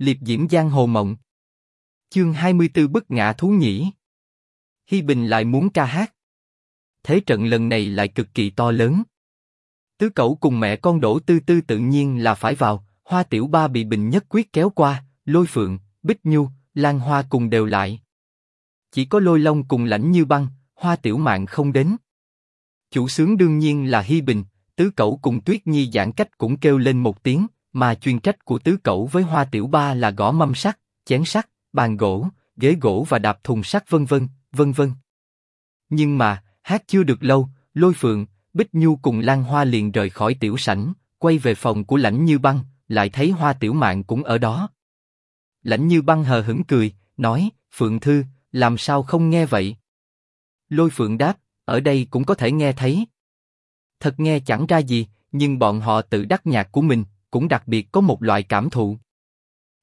liệp diễm giang hồ mộng. Chương 24 bất ngã thú nhĩ. Hi Bình lại muốn ca hát. Thế trận lần này lại cực kỳ to lớn. Tứ cậu cùng mẹ con đổ tư tư tự nhiên là phải vào, hoa tiểu ba bị Bình nhất quyết kéo qua, lôi phượng, bích nhu, lan hoa cùng đều lại. Chỉ có lôi long cùng lãnh như băng, hoa tiểu mạng không đến. Chủ sướng đương nhiên là Hi Bình, tứ cậu cùng Tuyết Nhi giãn cách cũng kêu lên một tiếng, mà chuyên trách của tứ cậu với hoa tiểu ba là gõ mâm sắt, chén sắt, bàn gỗ, ghế gỗ và đạp thùng sắt vân vân, vân vân. Nhưng mà hát chưa được lâu, lôi phượng, bích nhu cùng lan hoa liền rời khỏi tiểu sảnh, quay về phòng của lãnh như băng, lại thấy hoa tiểu mạng cũng ở đó. lãnh như băng hờ hững cười, nói, phượng thư, làm sao không nghe vậy? Lôi phượng đáp, ở đây cũng có thể nghe thấy. Thật nghe chẳng ra gì, nhưng bọn họ tự đắc nhạc của mình, cũng đặc biệt có một loại cảm thụ.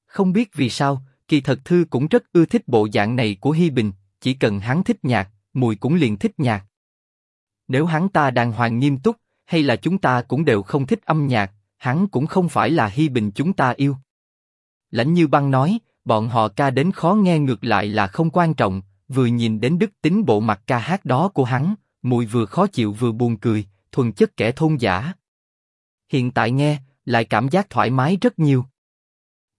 Không biết vì sao, kỳ thật thư cũng rất ưa thích bộ dạng này của Hi Bình, chỉ cần hắn thích nhạc, mùi cũng liền thích nhạc. Nếu hắn ta đàng hoàng nghiêm túc, hay là chúng ta cũng đều không thích âm nhạc, hắn cũng không phải là Hi Bình chúng ta yêu. Lãnh Như Băng nói, bọn họ ca đến khó nghe ngược lại là không quan trọng, vừa nhìn đến đức tính bộ mặt ca hát đó của hắn, mùi vừa khó chịu vừa buồn cười, thuần chất kẻ thôn giả. Hiện tại nghe, lại cảm giác thoải mái rất nhiều.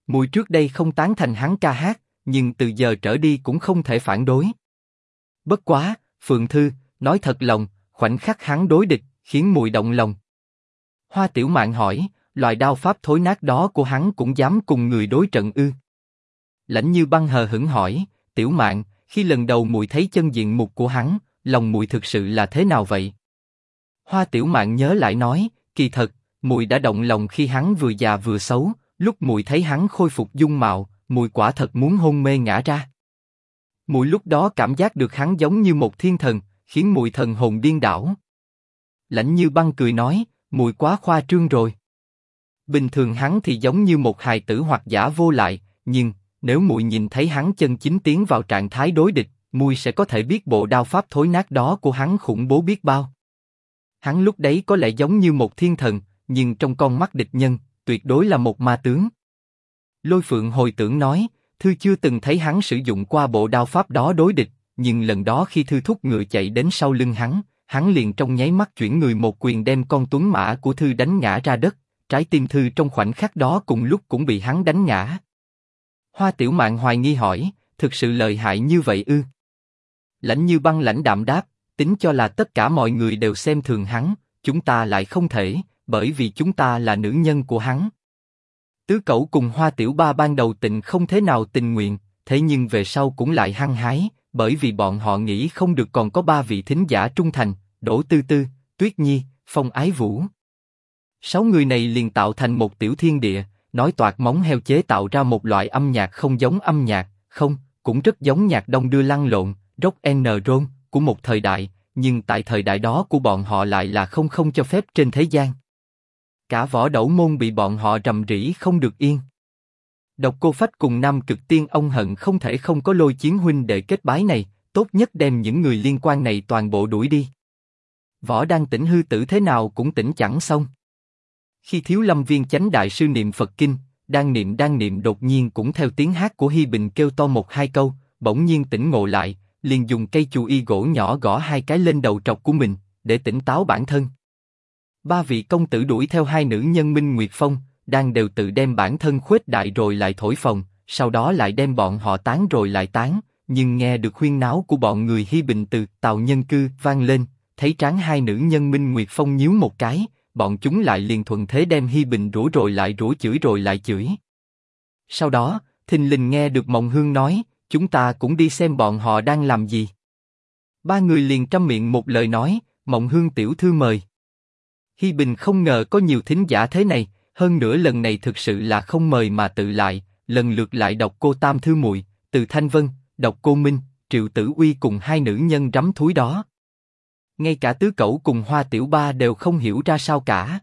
Mùi trước đây không tán thành hắn ca hát, nhưng từ giờ trở đi cũng không thể phản đối. Bất quá, Phượng Thư, nói thật lòng, khoảnh khắc hắn đối địch, khiến mùi động lòng. Hoa Tiểu Mạn hỏi, loại đao pháp thối nát đó của hắn cũng dám cùng người đối trận ư? Lãnh Như Băng hờ hững hỏi, Tiểu Mạn, khi lần đầu mùi thấy chân diện mục của hắn, lòng mùi thực sự là thế nào vậy? Hoa Tiểu Mạn nhớ lại nói, kỳ thật, mùi đã động lòng khi hắn vừa già vừa xấu, lúc mùi thấy hắn khôi phục dung mạo, mùi quả thật muốn hôn mê ngã ra. Mùi lúc đó cảm giác được hắn giống như một thiên thần, khiến mùi thần hồn điên đảo. Lãnh Như Băng cười nói, mùi quá khoa trương rồi. Bình thường hắn thì giống như một hài tử hoặc giả vô lại, nhưng nếu mùi nhìn thấy hắn chân chính tiến vào trạng thái đối địch, mùi sẽ có thể biết bộ đao pháp thối nát đó của hắn khủng bố biết bao. Hắn lúc đấy có lẽ giống như một thiên thần, nhưng trong con mắt địch nhân, tuyệt đối là một ma tướng. Lôi Phượng hồi tưởng nói, Thư chưa từng thấy hắn sử dụng qua bộ đao pháp đó đối địch, nhưng lần đó khi Thư thúc ngựa chạy đến sau lưng hắn, hắn liền trong nháy mắt chuyển người một quyền đem con tuấn mã của Thư đánh ngã ra đất, trái tim Thư trong khoảnh khắc đó cùng lúc cũng bị hắn đánh ngã. Hoa Tiểu Mạn hoài nghi hỏi, thực sự lợi hại như vậy ư? Lãnh Như Băng lãnh đạm đáp, tính cho là tất cả mọi người đều xem thường hắn, chúng ta lại không thể, bởi vì chúng ta là nữ nhân của hắn. Tứ Cẩu cùng Hoa Tiểu Ba ban đầu tình không thế nào tình nguyện, thế nhưng về sau cũng lại hăng hái, bởi vì bọn họ nghĩ không được còn có ba vị thính giả trung thành, Đỗ Tư Tư, Tuyết Nhi, Phong Ái Vũ. Sáu người này liền tạo thành một tiểu thiên địa, nói toạc móng heo chế tạo ra một loại âm nhạc không giống âm nhạc, không, cũng rất giống nhạc đông đưa lăn lộn, rock n roll của một thời đại, nhưng tại thời đại đó của bọn họ lại là không không cho phép trên thế gian. Cả võ đẩu môn bị bọn họ rầm rĩ không được yên. Độc cô phách cùng nam cực tiên ông hận không thể không có lôi chiến huynh để kết bái này, tốt nhất đem những người liên quan này toàn bộ đuổi đi. Võ đang tỉnh hư tử thế nào cũng tỉnh chẳng xong. Khi thiếu lâm viên chánh đại sư niệm Phật kinh, đang niệm đang niệm đột nhiên cũng theo tiếng hát của Hi Bình kêu to một hai câu, bỗng nhiên tỉnh ngộ lại, liền dùng cây chù y gỗ nhỏ gõ hai cái lên đầu trọc của mình, để tỉnh táo bản thân. Ba vị công tử đuổi theo hai nữ nhân Minh Nguyệt Phong, đang đều tự đem bản thân khuếch đại rồi lại thổi phồng, sau đó lại đem bọn họ tán rồi lại tán, nhưng nghe được khuyên náo của bọn người Hi Bình từ tàu nhân cư vang lên, thấy tráng hai nữ nhân Minh Nguyệt Phong nhíu một cái, bọn chúng lại liền thuận thế đem Hi Bình rủ rồi lại rủ chửi rồi lại chửi. Sau đó, thình lình nghe được Mộng Hương nói, chúng ta cũng đi xem bọn họ đang làm gì. Ba người liền trăm miệng một lời nói, Mộng Hương tiểu thư mời. Hi Bình không ngờ có nhiều thính giả thế này, hơn nữa lần này thực sự là không mời mà tự lại, lần lượt lại đọc cô Tam Thư Muội, từ Thanh Vân, đọc cô Minh, Triệu Tử Uy cùng hai nữ nhân rắm thúi đó. Ngay cả tứ cẩu cùng Hoa Tiểu Ba đều không hiểu ra sao cả.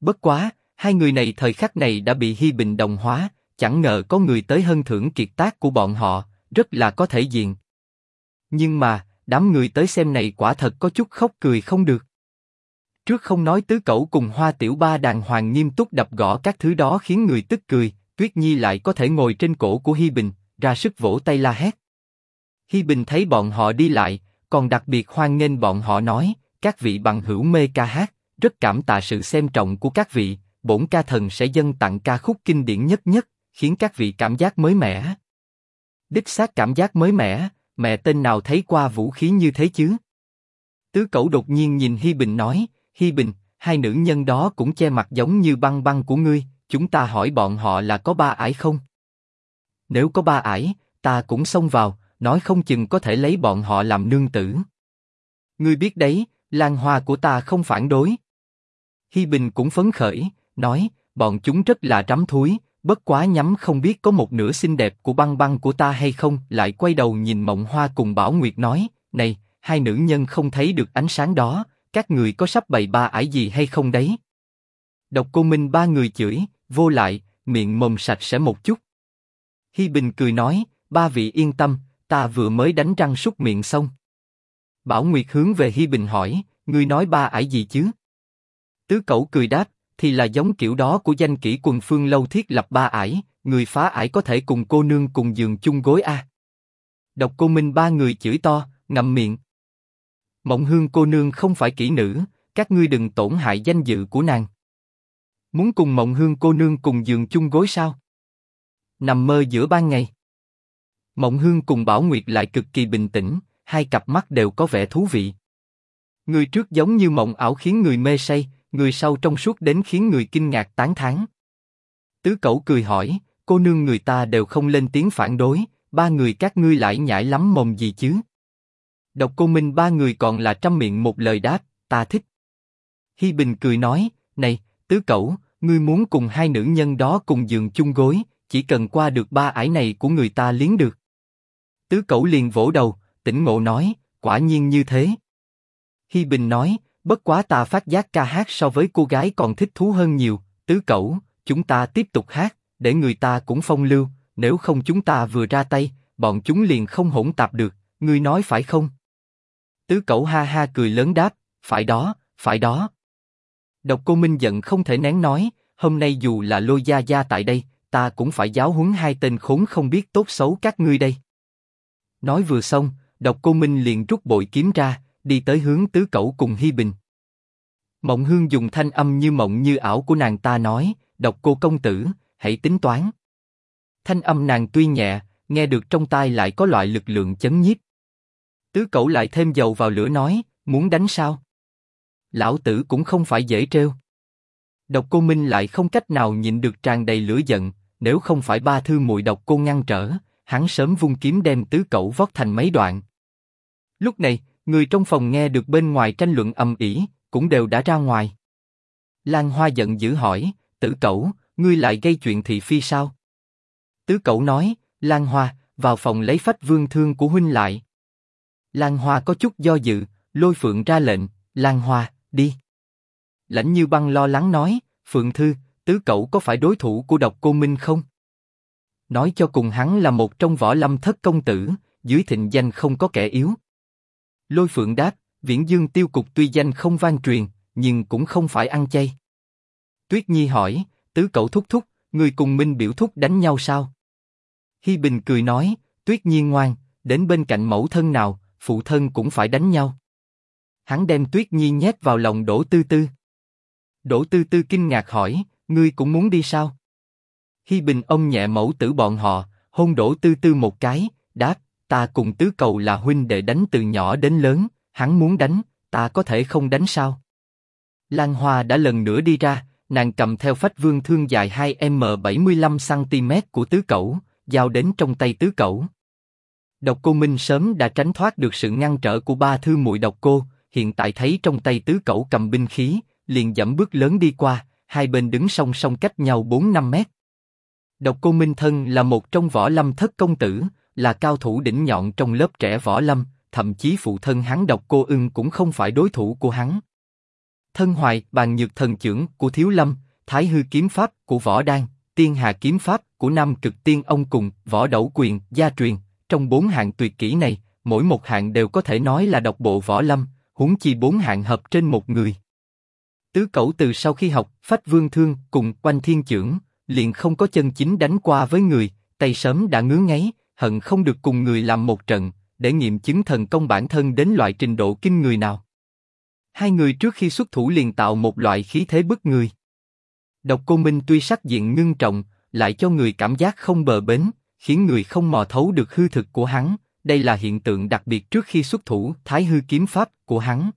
Bất quá, hai người này thời khắc này đã bị Hi Bình đồng hóa, chẳng ngờ có người tới hân thưởng kiệt tác của bọn họ, rất là có thể diện. Nhưng mà, đám người tới xem này quả thật có chút khóc cười không được. Trước không nói tứ cẩu cùng hoa tiểu ba đàng hoàng nghiêm túc đập gõ các thứ đó khiến người tức cười, Tuyết Nhi lại có thể ngồi trên cổ của Hi Bình, ra sức vỗ tay la hét. Hi Bình thấy bọn họ đi lại, còn đặc biệt hoan nghênh bọn họ nói, các vị bằng hữu mê ca hát, rất cảm tạ sự xem trọng của các vị, bổn ca thần sẽ dâng tặng ca khúc kinh điển nhất nhất, khiến các vị cảm giác mới mẻ. Đích xác cảm giác mới mẻ, mẹ tên nào thấy qua vũ khí như thế chứ? Tứ Cẩu đột nhiên nhìn Hi Bình nói, Hi Bình, hai nữ nhân đó cũng che mặt giống như băng băng của ngươi, chúng ta hỏi bọn họ là có ba ải không? Nếu có ba ải, ta cũng xông vào, nói không chừng có thể lấy bọn họ làm nương tử. Ngươi biết đấy, Lan Hoa của ta không phản đối. Hi Bình cũng phấn khởi, nói, bọn chúng rất là rắm thúi, bất quá nhắm không biết có một nửa xinh đẹp của băng băng của ta hay không, lại quay đầu nhìn Mộng Hoa cùng Bảo Nguyệt nói, này, hai nữ nhân không thấy được ánh sáng đó, các người có sắp bày ba ải gì hay không đấy? Độc Cô Minh ba người chửi, vô lại, miệng mồm sạch sẽ một chút. Hi Bình cười nói, ba vị yên tâm, ta vừa mới đánh răng súc miệng xong. Bảo Nguyệt hướng về Hi Bình hỏi, ngươi nói ba ải gì chứ? Tứ Cẩu cười đáp, thì là giống kiểu đó của danh kỹ quần phương lâu thiết lập ba ải, người phá ải có thể cùng cô nương cùng giường chung gối a. Độc Cô Minh ba người chửi to, ngậm miệng. Mộng Hương cô nương không phải kỹ nữ, các ngươi đừng tổn hại danh dự của nàng. Muốn cùng Mộng Hương cô nương cùng giường chung gối sao? Nằm mơ giữa ban ngày. Mộng Hương cùng Bảo Nguyệt lại cực kỳ bình tĩnh, hai cặp mắt đều có vẻ thú vị. Người trước giống như mộng ảo khiến người mê say, người sau trong suốt đến khiến người kinh ngạc tán thán. Tứ Cẩu cười hỏi, cô nương người ta đều không lên tiếng phản đối, ba người các ngươi lại nhảy lắm mồm gì chứ? Độc Cô Minh ba người còn là trăm miệng một lời đáp, ta thích. Hi Bình cười nói, này, Tứ Cẩu, ngươi muốn cùng hai nữ nhân đó cùng giường chung gối, chỉ cần qua được ba ải này của người ta liến được. Tứ Cẩu liền vỗ đầu, tỉnh ngộ nói, quả nhiên như thế. Hi Bình nói, bất quá ta phát giác ca hát so với cô gái còn thích thú hơn nhiều. Tứ Cẩu, chúng ta tiếp tục hát, để người ta cũng phong lưu. Nếu không chúng ta vừa ra tay, bọn chúng liền không hỗn tạp được. Ngươi nói phải không? Tứ Cẩu ha ha cười lớn đáp, phải đó, phải đó. Độc Cô Minh giận không thể nén nói, hôm nay dù là Lôi Gia Gia tại đây, ta cũng phải giáo huấn hai tên khốn không biết tốt xấu các ngươi đây. Nói vừa xong, Độc Cô Minh liền rút bội kiếm ra, đi tới hướng tứ cẩu cùng Hi Bình. Mộng Hương dùng thanh âm như mộng như ảo của nàng ta nói, Độc Cô công tử, hãy tính toán. Thanh âm nàng tuy nhẹ, nghe được trong tai lại có loại lực lượng chấn nhiếp. Tứ cậu lại thêm dầu vào lửa nói, muốn đánh sao? Lão tử cũng không phải dễ trêu. Độc Cô Minh lại không cách nào nhịn được tràn đầy lửa giận, nếu không phải ba thư mùi độc cô ngăn trở, hắn sớm vung kiếm đem tứ cậu vót thành mấy đoạn. Lúc này, người trong phòng nghe được bên ngoài tranh luận ầm ĩ, cũng đều đã ra ngoài. Lan Hoa giận dữ hỏi, tử cậu ngươi lại gây chuyện thị phi sao? Tứ cậu nói, Lan Hoa, vào phòng lấy phách vương thương của huynh lại. Lan Hoa có chút do dự, lôi phượng ra lệnh, Lan Hoa, đi. Lãnh Như Băng lo lắng nói, Phượng Thư, tứ cậu có phải đối thủ của độc cô Minh không? Nói cho cùng hắn là một trong võ lâm thất công tử, dưới thịnh danh không có kẻ yếu. Lôi Phượng đáp, Viễn Dương tiêu cục tuy danh không vang truyền, nhưng cũng không phải ăn chay. Tuyết Nhi hỏi, tứ cậu thúc thúc, người cùng Minh biểu thúc đánh nhau sao? Hi Bình cười nói, Tuyết Nhi ngoan, đến bên cạnh mẫu thân nào, phụ thân cũng phải đánh nhau. Hắn đem Tuyết Nhi nhét vào lòng Đỗ Tư Tư. Đỗ Tư Tư kinh ngạc hỏi, ngươi cũng muốn đi sao? Hi Bình ông nhẹ mẫu tử bọn họ, hôn Đỗ Tư Tư một cái, đáp, ta cùng tứ cầu là huynh đệ đánh từ nhỏ đến lớn, hắn muốn đánh, ta có thể không đánh sao? Lan Hoa đã lần nữa đi ra, nàng cầm theo phách vương thương dài 2 m 75 cm của tứ cẩu, giao đến trong tay tứ cẩu. Độc Cô Minh sớm đã tránh thoát được sự ngăn trở của ba thư muội độc cô, hiện tại thấy trong tay tứ cẩu cầm binh khí, liền dẫm bước lớn đi qua, hai bên đứng song song cách nhau 4 năm mét. Độc Cô Minh Thân là một trong võ lâm thất công tử, là cao thủ đỉnh nhọn trong lớp trẻ võ lâm, thậm chí phụ thân hắn Độc Cô Ưng cũng không phải đối thủ của hắn. Thân Hoài, bàn nhược thần trưởng của Thiếu Lâm, Thái Hư kiếm pháp của Võ Đan, Tiên Hà kiếm pháp của Nam Cực Tiên ông cùng Võ Đẩu Quyền, gia truyền. Trong bốn hạng tuyệt kỹ này, mỗi một hạng đều có thể nói là độc bộ võ lâm, huống chi bốn hạng hợp trên một người. Tứ Cẩu từ sau khi học Phách Vương Thương cùng Quanh Thiên Trưởng, liền không có chân chính đánh qua với người, tay sớm đã ngứa ngáy, hận không được cùng người làm một trận, để nghiệm chứng thần công bản thân đến loại trình độ kinh người nào. Hai người trước khi xuất thủ liền tạo một loại khí thế bức người. Độc Cô Minh tuy sắc diện ngưng trọng, lại cho người cảm giác không bờ bến, khiến người không mò thấu được hư thực của hắn. Đây là hiện tượng đặc biệt trước khi xuất thủ Thái hư kiếm pháp của hắn.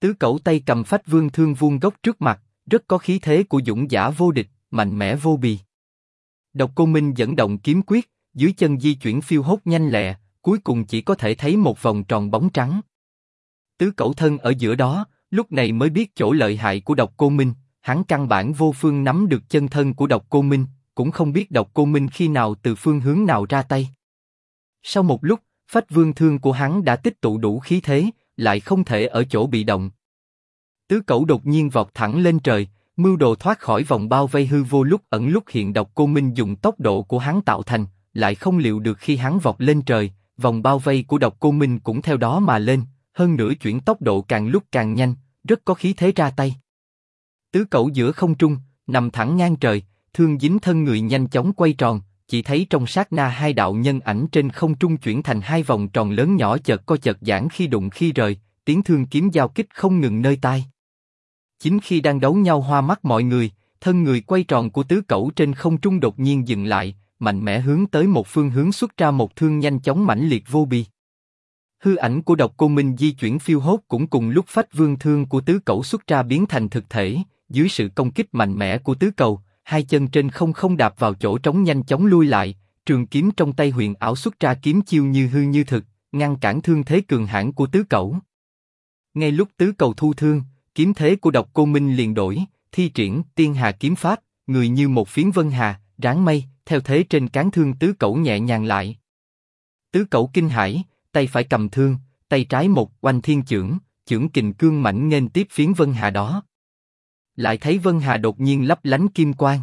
Tứ cẩu tay cầm phách vương thương vuông góc trước mặt, rất có khí thế của dũng giả vô địch, mạnh mẽ vô bì. Độc Cô Minh dẫn động kiếm quyết, dưới chân di chuyển phiêu hốt nhanh lẹ, cuối cùng chỉ có thể thấy một vòng tròn bóng trắng. Tứ cẩu thân ở giữa đó, lúc này mới biết chỗ lợi hại của độc cô Minh, hắn căn bản vô phương nắm được chân thân của độc cô Minh, cũng không biết độc cô Minh khi nào từ phương hướng nào ra tay. Sau một lúc, phách vương thương của hắn đã tích tụ đủ khí thế, lại không thể ở chỗ bị động. Tứ cẩu đột nhiên vọt thẳng lên trời, mưu đồ thoát khỏi vòng bao vây hư vô lúc ẩn lúc hiện độc cô Minh dùng tốc độ của hắn tạo thành, lại không liệu được khi hắn vọt lên trời, vòng bao vây của độc cô Minh cũng theo đó mà lên, hơn nữa chuyển tốc độ càng lúc càng nhanh, rất có khí thế ra tay. Tứ cẩu giữa không trung, nằm thẳng ngang trời, thương dính thân người nhanh chóng quay tròn, chỉ thấy trong sát na hai đạo nhân ảnh trên không trung chuyển thành hai vòng tròn lớn nhỏ chợt co chợt giãn khi đụng khi rời, tiếng thương kiếm giao kích không ngừng nơi tai. Chính khi đang đấu nhau hoa mắt mọi người, thân người quay tròn của tứ cẩu trên không trung đột nhiên dừng lại, mạnh mẽ hướng tới một phương hướng xuất ra một thương nhanh chóng mãnh liệt vô bi. Hư ảnh của độc cô Minh di chuyển phiêu hốt cũng cùng lúc phách vương thương của tứ cẩu xuất ra biến thành thực thể, dưới sự công kích mạnh mẽ của tứ cầu, hai chân trên không không đạp vào chỗ trống nhanh chóng lui lại, trường kiếm trong tay huyền ảo xuất ra kiếm chiêu như hư như thực, ngăn cản thương thế cường hãn của tứ cẩu. Ngay lúc tứ cầu thu thương, kiếm thế của độc cô Minh liền đổi, thi triển tiên hà kiếm pháp, người như một phiến vân hà, ráng mây, theo thế trên cán thương tứ cẩu nhẹ nhàng lại. Tứ cẩu kinh hãi, tay phải cầm thương, tay trái một oanh thiên chưởng, chưởng kình cương mảnh nên tiếp phiến vân hà đó. Lại thấy vân hà đột nhiên lấp lánh kim quang.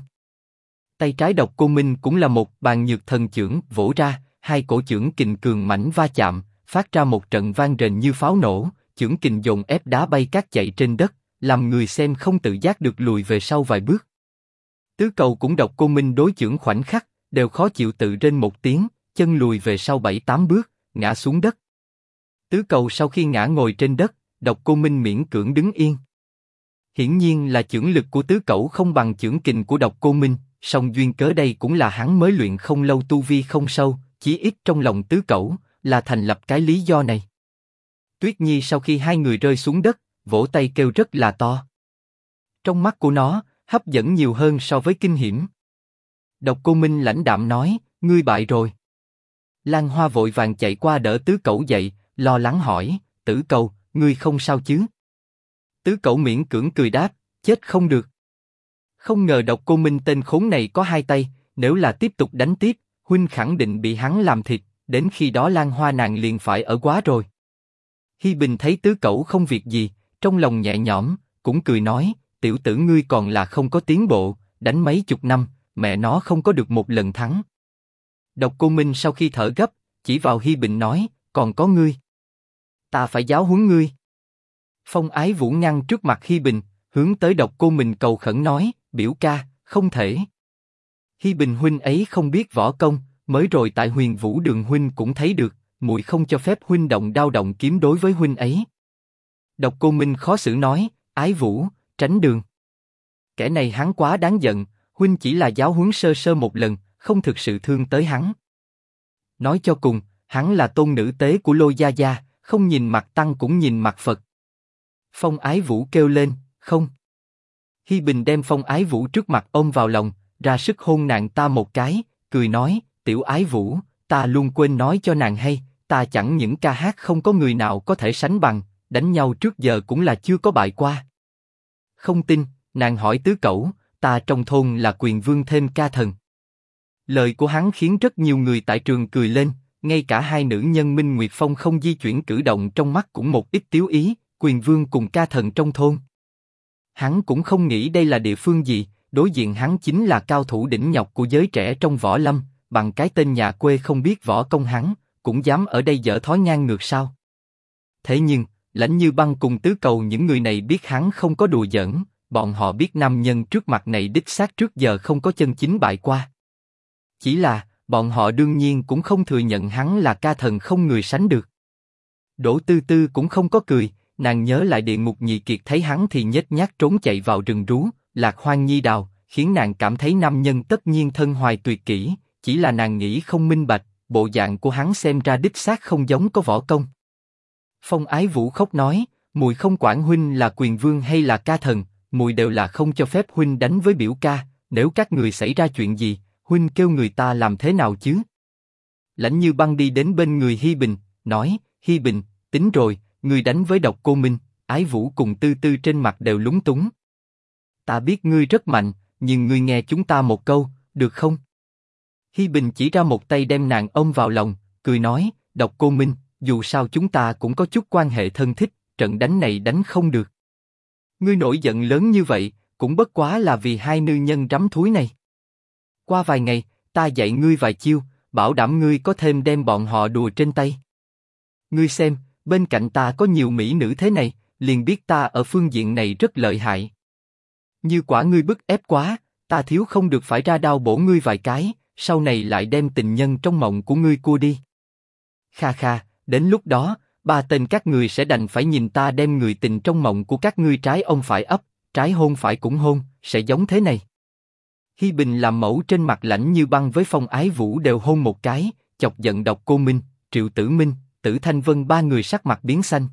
Tay trái độc cô minh cũng là một bàn nhược thần chưởng vỗ ra, hai cổ chưởng kình cường mảnh va chạm, phát ra một trận vang rền như pháo nổ, chưởng kình dồn ép đá bay cát chạy trên đất, làm người xem không tự giác được lùi về sau vài bước. Tứ cầu cũng độc cô minh đối chưởng khoảnh khắc, đều khó chịu tự trên một tiếng, chân lùi về sau bảy tám bước, ngã xuống đất. Tứ cầu sau khi ngã ngồi trên đất, độc cô minh miễn cưỡng đứng yên. Hiển nhiên là chưởng lực của tứ cẩu không bằng chưởng kình của độc cô minh, song duyên cớ đây cũng là hắn mới luyện không lâu tu vi không sâu, chỉ ít trong lòng tứ cẩu là thành lập cái lý do này. Tuyết Nhi sau khi hai người rơi xuống đất, vỗ tay kêu rất là to. Trong mắt của nó, hấp dẫn nhiều hơn so với kinh hiểm. Độc Cô Minh lãnh đạm nói, ngươi bại rồi. Lan Hoa vội vàng chạy qua đỡ tứ cẩu dậy, lo lắng hỏi, tử cầu, ngươi không sao chứ? Tứ cậu miễn cưỡng cười đáp, chết không được. Không ngờ độc cô Minh tên khốn này có hai tay, nếu là tiếp tục đánh tiếp, huynh khẳng định bị hắn làm thịt, đến khi đó Lan Hoa nàng liền phải ở quá rồi. Hi Bình thấy tứ cậu không việc gì, trong lòng nhẹ nhõm, cũng cười nói, tiểu tử ngươi còn là không có tiến bộ, đánh mấy chục năm, mẹ nó không có được một lần thắng. Độc Cô Minh sau khi thở gấp, chỉ vào Hi Bình nói, còn có ngươi. Ta phải giáo huấn ngươi. Phong Ái Vũ ngăn trước mặt Hi Bình, hướng tới Độc Cô Minh cầu khẩn nói, biểu ca, không thể. Hi Bình huynh ấy không biết võ công, mới rồi tại Huyền Vũ Đường huynh cũng thấy được, muội không cho phép huynh động đao động kiếm đối với huynh ấy. Độc Cô Minh khó xử nói, Ái Vũ, tránh đường. Kẻ này hắn quá đáng giận, huynh chỉ là giáo huấn sơ sơ một lần, không thực sự thương tới hắn. Nói cho cùng, hắn là tôn nữ tế của Lô Gia Gia, không nhìn mặt tăng cũng nhìn mặt Phật. Phong Ái Vũ kêu lên, không. Hi Bình đem Phong Ái Vũ trước mặt ôm vào lòng, ra sức hôn nàng ta một cái, cười nói, tiểu Ái Vũ, ta luôn quên nói cho nàng hay, ta chẳng những ca hát không có người nào có thể sánh bằng, đánh nhau trước giờ cũng là chưa có bại qua. Không tin, nàng hỏi tứ cẩu, ta trong thôn là quyền vương thêm ca thần. Lời của hắn khiến rất nhiều người tại trường cười lên, ngay cả hai nữ nhân Minh Nguyệt Phong không di chuyển cử động trong mắt cũng một ít tiếu ý, quyền vương cùng ca thần trong thôn. Hắn cũng không nghĩ đây là địa phương gì, đối diện hắn chính là cao thủ đỉnh nhọc của giới trẻ trong võ lâm, bằng cái tên nhà quê không biết võ công hắn, cũng dám ở đây dở thói ngang ngược sao? Thế nhưng, lãnh như băng cùng tứ cầu những người này biết hắn không có đùa giỡn, bọn họ biết nam nhân trước mặt này đích xác trước giờ không có chân chính bại qua. Chỉ là, bọn họ đương nhiên cũng không thừa nhận hắn là ca thần không người sánh được. Đỗ Tư Tư cũng không có cười, nàng nhớ lại địa ngục nhị kiệt thấy hắn thì nhếch nhác trốn chạy vào rừng rú, lạc hoang nhi đào, khiến nàng cảm thấy nam nhân tất nhiên thân hoài tuyệt kỹ, chỉ là nàng nghĩ không minh bạch, bộ dạng của hắn xem ra đích xác không giống có võ công. Phong Ái Vũ khóc nói, mùi không quản huynh là quyền vương hay là ca thần, mùi đều là không cho phép huynh đánh với biểu ca. Nếu các người xảy ra chuyện gì, huynh kêu người ta làm thế nào chứ? Lãnh Như Băng đi đến bên người Hi Bình, nói, Hi Bình, tính rồi, Ngươi đánh với Độc Cô Minh, Ái Vũ cùng Tư Tư trên mặt đều lúng túng. Ta biết ngươi rất mạnh, nhưng ngươi nghe chúng ta một câu, được không? Hi Bình chỉ ra một tay đem nàng ôm vào lòng, cười nói, Độc Cô Minh, dù sao chúng ta cũng có chút quan hệ thân thích, trận đánh này đánh không được. Ngươi nổi giận lớn như vậy, cũng bất quá là vì hai nữ nhân rắm thúi này. Qua vài ngày, ta dạy ngươi vài chiêu, bảo đảm ngươi có thêm đem bọn họ đùa trên tay. Ngươi xem, bên cạnh ta có nhiều mỹ nữ thế này, liền biết ta ở phương diện này rất lợi hại. Như quả ngươi bức ép quá, ta thiếu không được phải ra đau bổ ngươi vài cái, sau này lại đem tình nhân trong mộng của ngươi cua đi. Kha kha, đến lúc đó, ba tên các người sẽ đành phải nhìn ta đem người tình trong mộng của các ngươi trái ông phải ấp, trái hôn phải cũng hôn, sẽ giống thế này. Hi Bình làm mẫu trên mặt lạnh như băng với Phong Ái Vũ đều hôn một cái, chọc giận độc cô Minh, Triệu Tử Minh, Tử Thanh Vân ba người sắc mặt biến xanh.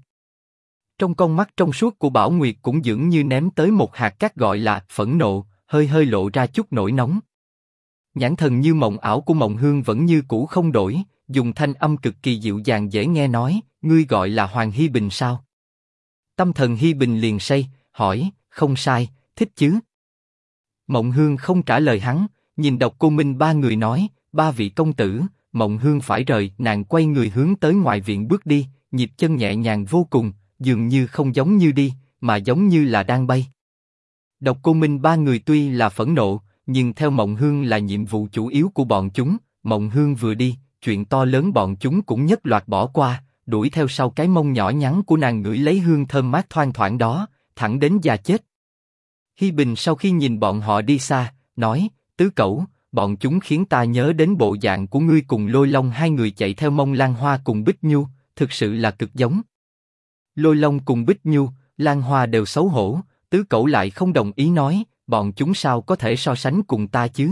Trong con mắt trong suốt của Bảo Nguyệt cũng dường như ném tới một hạt cát gọi là phẫn nộ, hơi hơi lộ ra chút nổi nóng. Nhãn thần như mộng ảo của mộng hương vẫn như cũ không đổi, dùng thanh âm cực kỳ dịu dàng dễ nghe nói, ngươi gọi là Hoàng Hi Bình sao? Tâm thần Hi Bình liền say, hỏi, không sai, thích chứ? Mộng Hương không trả lời hắn, nhìn độc cô Minh ba người nói, ba vị công tử, Mộng Hương phải rời, nàng quay người hướng tới ngoài viện bước đi, nhịp chân nhẹ nhàng vô cùng, dường như không giống như đi, mà giống như là đang bay. Độc cô Minh ba người tuy là phẫn nộ, nhưng theo Mộng Hương là nhiệm vụ chủ yếu của bọn chúng, Mộng Hương vừa đi, chuyện to lớn bọn chúng cũng nhất loạt bỏ qua, đuổi theo sau cái mông nhỏ nhắn của nàng ngửi lấy hương thơm mát thoang thoảng đó, thẳng đến già chết. Hi Bình sau khi nhìn bọn họ đi xa, nói, tứ cẩu, bọn chúng khiến ta nhớ đến bộ dạng của ngươi cùng lôi long hai người chạy theo mông Lan Hoa cùng Bích Nhu, thực sự là cực giống. Lôi long cùng Bích Nhu, Lan Hoa đều xấu hổ, tứ cẩu lại không đồng ý nói, bọn chúng sao có thể so sánh cùng ta chứ?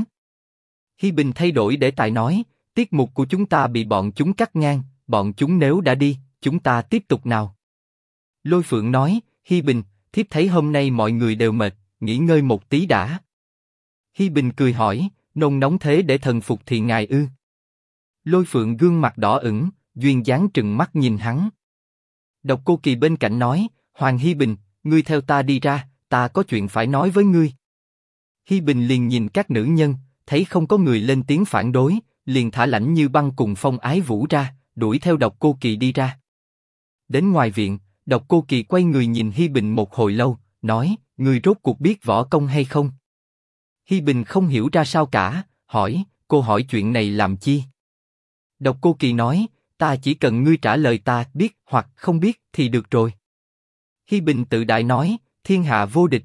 Hi Bình thay đổi để tài nói, tiết mục của chúng ta bị bọn chúng cắt ngang, bọn chúng nếu đã đi, chúng ta tiếp tục nào. Lôi Phượng nói, Hi Bình, thiếp thấy hôm nay mọi người đều mệt, nghỉ ngơi một tí đã. Hi Bình cười hỏi, nôn nóng thế để thần phục thì ngài ư? Lôi Phượng gương mặt đỏ ửng, duyên dáng trừng mắt nhìn hắn. Độc Cô Kỳ bên cạnh nói, Hoàng Hi Bình, ngươi theo ta đi ra, ta có chuyện phải nói với ngươi. Hi Bình liền nhìn các nữ nhân, thấy không có người lên tiếng phản đối, liền thả lạnh như băng cùng Phong Ái Vũ ra, đuổi theo Độc Cô Kỳ đi ra. Đến ngoài viện, Độc Cô Kỳ quay người nhìn Hi Bình một hồi lâu, nói, người rốt cuộc biết võ công hay không? Hi Bình không hiểu ra sao cả, hỏi, cô hỏi chuyện này làm chi? Độc Cô Kỳ nói, ta chỉ cần ngươi trả lời ta biết hoặc không biết thì được rồi. Hi Bình tự đại nói, thiên hạ vô địch.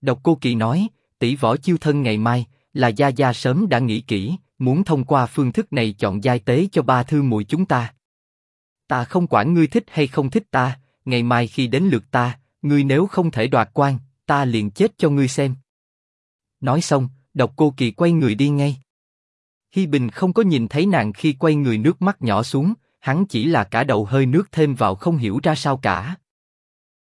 Độc Cô Kỳ nói, tỷ võ chiêu thân ngày mai là gia gia sớm đã nghĩ kỹ, muốn thông qua phương thức này chọn giai tế cho ba thư muội chúng ta. Ta không quản ngươi thích hay không thích ta, ngày mai khi đến lượt ta, ngươi nếu không thể đoạt quan, ta liền chết cho ngươi xem. Nói xong, độc cô kỳ quay người đi ngay. Hi Bình không có nhìn thấy nàng khi quay người nước mắt nhỏ xuống, hắn chỉ là cả đầu hơi nước thêm vào không hiểu ra sao cả.